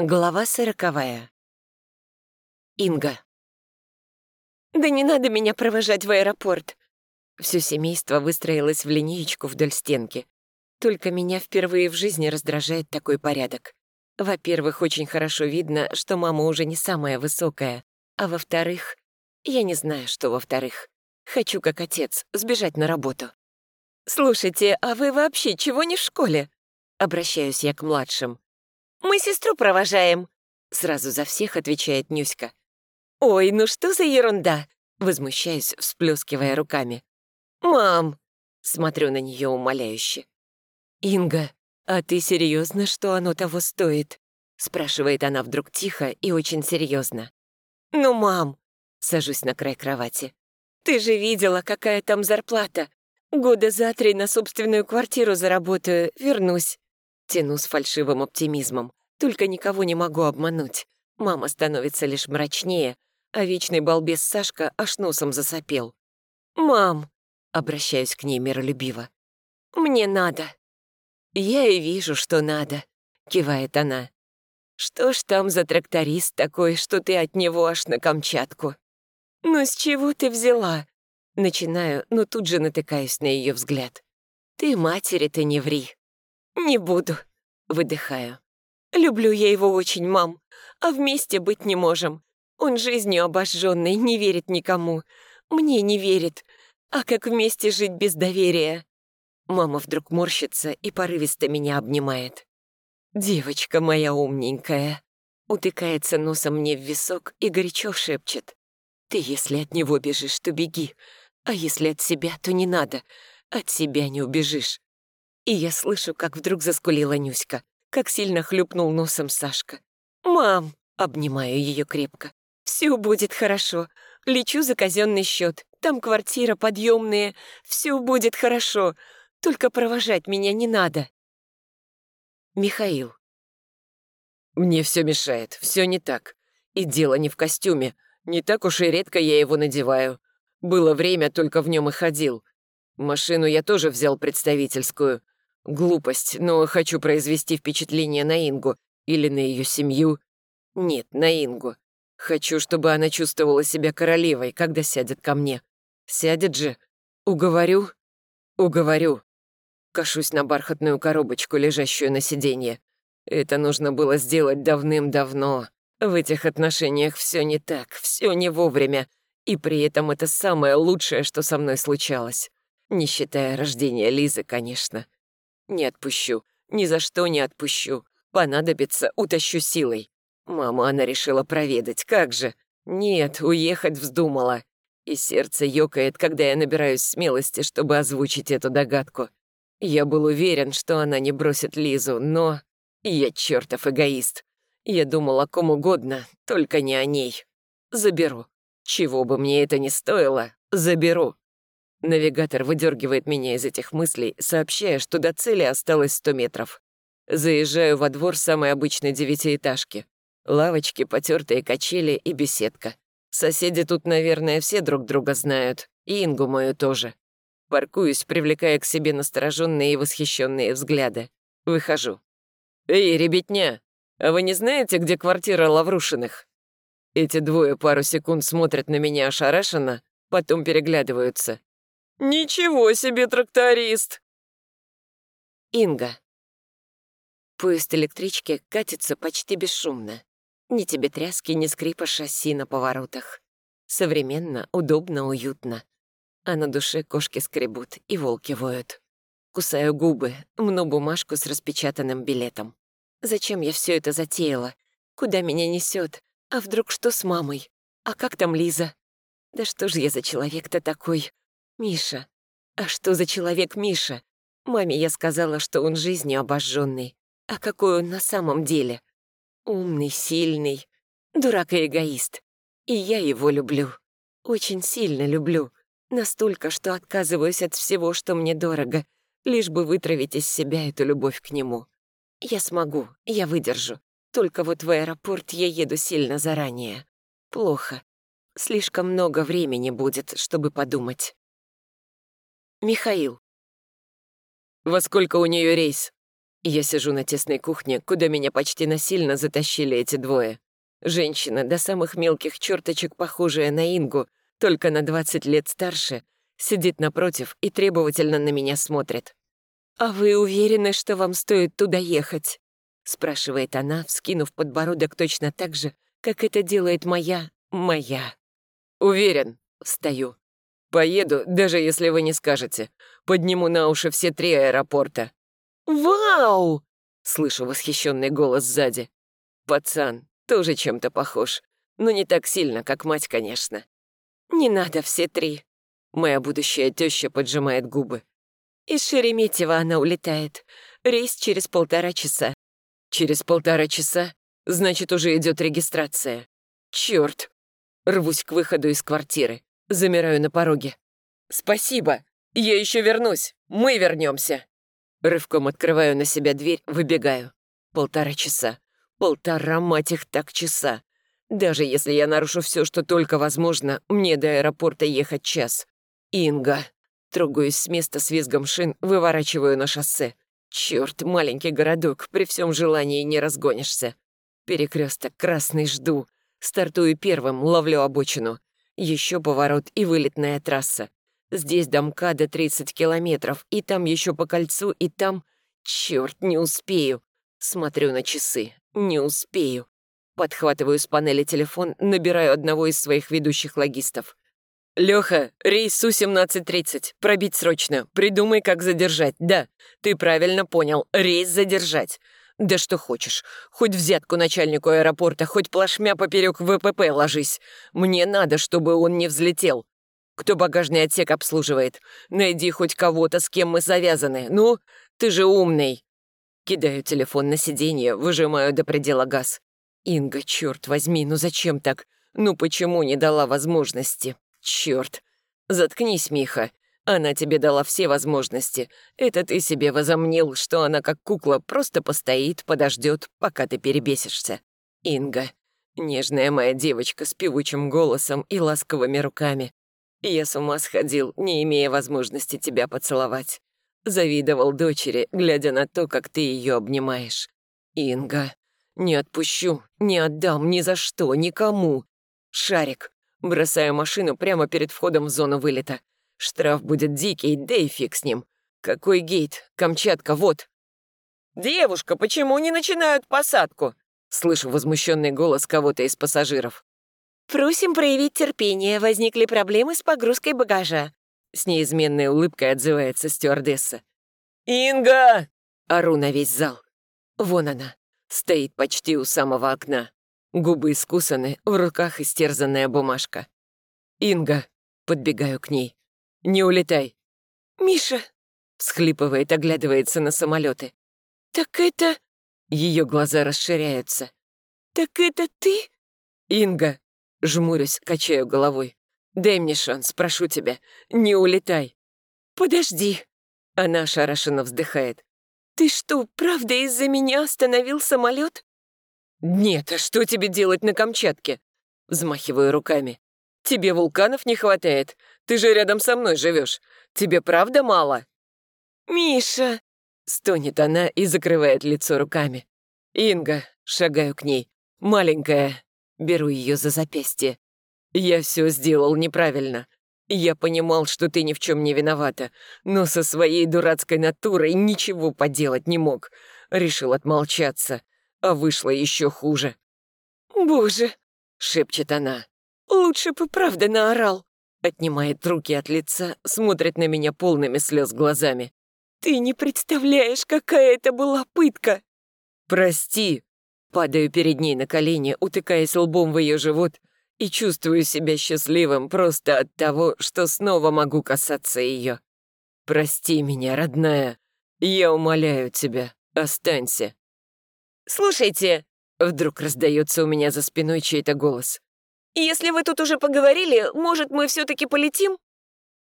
Глава сороковая. Инга. «Да не надо меня провожать в аэропорт!» Все семейство выстроилось в линеечку вдоль стенки. Только меня впервые в жизни раздражает такой порядок. Во-первых, очень хорошо видно, что мама уже не самая высокая. А во-вторых, я не знаю, что во-вторых. Хочу, как отец, сбежать на работу. «Слушайте, а вы вообще чего не в школе?» Обращаюсь я к младшим. «Мы сестру провожаем», — сразу за всех отвечает Нюська. «Ой, ну что за ерунда?» — возмущаюсь, всплескивая руками. «Мам!» — смотрю на нее умоляюще. «Инга, а ты серьезно, что оно того стоит?» — спрашивает она вдруг тихо и очень серьезно. «Ну, мам!» — сажусь на край кровати. «Ты же видела, какая там зарплата. Года за три на собственную квартиру заработаю, вернусь. Тяну с фальшивым оптимизмом. Только никого не могу обмануть. Мама становится лишь мрачнее, а вечный балбес Сашка аж носом засопел. «Мам!» — обращаюсь к ней миролюбиво. «Мне надо». «Я и вижу, что надо», — кивает она. «Что ж там за тракторист такой, что ты от него аж на Камчатку?» «Ну с чего ты взяла?» Начинаю, но тут же натыкаюсь на ее взгляд. «Ты матери-то не ври». «Не буду», — выдыхаю. «Люблю я его очень, мам, а вместе быть не можем. Он жизнью обожженный, не верит никому. Мне не верит. А как вместе жить без доверия?» Мама вдруг морщится и порывисто меня обнимает. «Девочка моя умненькая», утыкается носом мне в висок и горячо шепчет. «Ты, если от него бежишь, то беги, а если от себя, то не надо. От себя не убежишь. И я слышу, как вдруг заскулила Нюська, как сильно хлюпнул носом Сашка. «Мам!» — обнимаю ее крепко. «Все будет хорошо. Лечу за казенный счет. Там квартира, подъемная. Все будет хорошо. Только провожать меня не надо». Михаил. «Мне все мешает, все не так. И дело не в костюме. Не так уж и редко я его надеваю. Было время, только в нем и ходил. Машину я тоже взял представительскую. Глупость, но хочу произвести впечатление на Ингу или на ее семью. Нет, на Ингу. Хочу, чтобы она чувствовала себя королевой, когда сядет ко мне. Сядет же. Уговорю? Уговорю. Кашусь на бархатную коробочку, лежащую на сиденье. Это нужно было сделать давным-давно. В этих отношениях все не так, все не вовремя. И при этом это самое лучшее, что со мной случалось. Не считая рождения Лизы, конечно. Не отпущу. Ни за что не отпущу. Понадобится, утащу силой. Маму она решила проведать, как же. Нет, уехать вздумала. И сердце ёкает, когда я набираюсь смелости, чтобы озвучить эту догадку. Я был уверен, что она не бросит Лизу, но... Я чертов эгоист. Я думал о ком угодно, только не о ней. Заберу. Чего бы мне это ни стоило, заберу. Навигатор выдергивает меня из этих мыслей, сообщая, что до цели осталось 100 метров. Заезжаю во двор самой обычной девятиэтажки. Лавочки, потертые качели и беседка. Соседи тут, наверное, все друг друга знают. И Ингу мою тоже. Паркуюсь, привлекая к себе настороженные и восхищенные взгляды. Выхожу. «Эй, ребятня, а вы не знаете, где квартира Лаврушиных?» Эти двое пару секунд смотрят на меня ошарашенно, потом переглядываются. «Ничего себе тракторист!» Инга. Поезд электрички катится почти бесшумно. Ни тебе тряски, ни скрипа шасси на поворотах. Современно, удобно, уютно. А на душе кошки скребут и волки воют. Кусаю губы, мну бумажку с распечатанным билетом. Зачем я все это затеяла? Куда меня несет? А вдруг что с мамой? А как там Лиза? Да что же я за человек-то такой? Миша. А что за человек Миша? Маме я сказала, что он жизнью обожженный. А какой он на самом деле? Умный, сильный, дурак и эгоист. И я его люблю. Очень сильно люблю. Настолько, что отказываюсь от всего, что мне дорого, лишь бы вытравить из себя эту любовь к нему. Я смогу, я выдержу. Только вот в аэропорт я еду сильно заранее. Плохо. Слишком много времени будет, чтобы подумать. Михаил. «Во сколько у нее рейс?» Я сижу на тесной кухне, куда меня почти насильно затащили эти двое. Женщина, до самых мелких черточек похожая на Ингу, только на 20 лет старше, сидит напротив и требовательно на меня смотрит. «А вы уверены, что вам стоит туда ехать?» спрашивает она, вскинув подбородок точно так же, как это делает моя, моя. «Уверен», — встаю. «Поеду, даже если вы не скажете. Подниму на уши все три аэропорта». «Вау!» — слышу восхищенный голос сзади. «Пацан, тоже чем-то похож, но не так сильно, как мать, конечно». «Не надо все три». Моя будущая теща поджимает губы. Из Шереметьево она улетает. Рейс через полтора часа. Через полтора часа, значит, уже идет регистрация. Черт! Рвусь к выходу из квартиры. Замираю на пороге. «Спасибо! Я еще вернусь! Мы вернемся!» Рывком открываю на себя дверь, выбегаю. Полтора часа. Полтора, мать их, так часа. Даже если я нарушу все, что только возможно, мне до аэропорта ехать час. Инга. Трогаюсь с места с визгом шин, выворачиваю на шоссе. Черт, маленький городок, при всем желании не разгонишься. Перекресток красный жду. Стартую первым, ловлю обочину. Еще поворот и вылетная трасса. Здесь до МКАДа 30 километров, и там еще по кольцу, и там... Черт, не успею. Смотрю на часы. Не успею. Подхватываю с панели телефон, набираю одного из своих ведущих логистов. «Лёха, рейс Су-1730. Пробить срочно. Придумай, как задержать. Да, ты правильно понял. Рейс задержать. Да что хочешь. Хоть взятку начальнику аэропорта, хоть плашмя поперек ВПП ложись. Мне надо, чтобы он не взлетел. Кто багажный отсек обслуживает? Найди хоть кого-то, с кем мы завязаны. Ну, ты же умный». Кидаю телефон на сиденье, выжимаю до предела газ. «Инга, черт возьми, ну зачем так? Ну почему не дала возможности?» Черт! Заткнись, Миха. Она тебе дала все возможности. Это ты себе возомнил, что она как кукла просто постоит, подождет, пока ты перебесишься. Инга. Нежная моя девочка с певучим голосом и ласковыми руками. Я с ума сходил, не имея возможности тебя поцеловать. Завидовал дочери, глядя на то, как ты ее обнимаешь. Инга. Не отпущу, не отдам ни за что, никому. Шарик, Бросаю машину прямо перед входом в зону вылета. Штраф будет дикий, да и фиг с ним. Какой гейт? Камчатка, вот. «Девушка, почему не начинают посадку?» Слышу возмущенный голос кого-то из пассажиров. «Просим проявить терпение, возникли проблемы с погрузкой багажа». С неизменной улыбкой отзывается стюардесса. «Инга!» — ору на весь зал. Вон она, стоит почти у самого окна. Губы искусаны, в руках истерзанная бумажка. «Инга!» — подбегаю к ней. «Не улетай!» «Миша!» — всхлипывает, оглядывается на самолеты. «Так это...» Ее глаза расширяются. «Так это ты?» «Инга!» — жмурюсь, качаю головой. «Дай мне шанс, прошу тебя. Не улетай!» «Подожди!» Она ошарашенно вздыхает. «Ты что, правда из-за меня остановил самолет? «Нет, а что тебе делать на Камчатке?» Взмахиваю руками. «Тебе вулканов не хватает? Ты же рядом со мной живешь. Тебе правда мало?» «Миша!» Стонет она и закрывает лицо руками. «Инга!» Шагаю к ней. «Маленькая!» Беру ее за запястье. «Я все сделал неправильно. Я понимал, что ты ни в чем не виновата, но со своей дурацкой натурой ничего поделать не мог. Решил отмолчаться а вышло еще хуже. «Боже!» — шепчет она. «Лучше бы правда наорал!» Отнимает руки от лица, смотрит на меня полными слез глазами. «Ты не представляешь, какая это была пытка!» «Прости!» Падаю перед ней на колени, утыкаясь лбом в ее живот, и чувствую себя счастливым просто от того, что снова могу касаться ее. «Прости меня, родная. Я умоляю тебя, останься. «Слушайте!» — вдруг раздается у меня за спиной чей-то голос. «Если вы тут уже поговорили, может, мы все таки полетим?»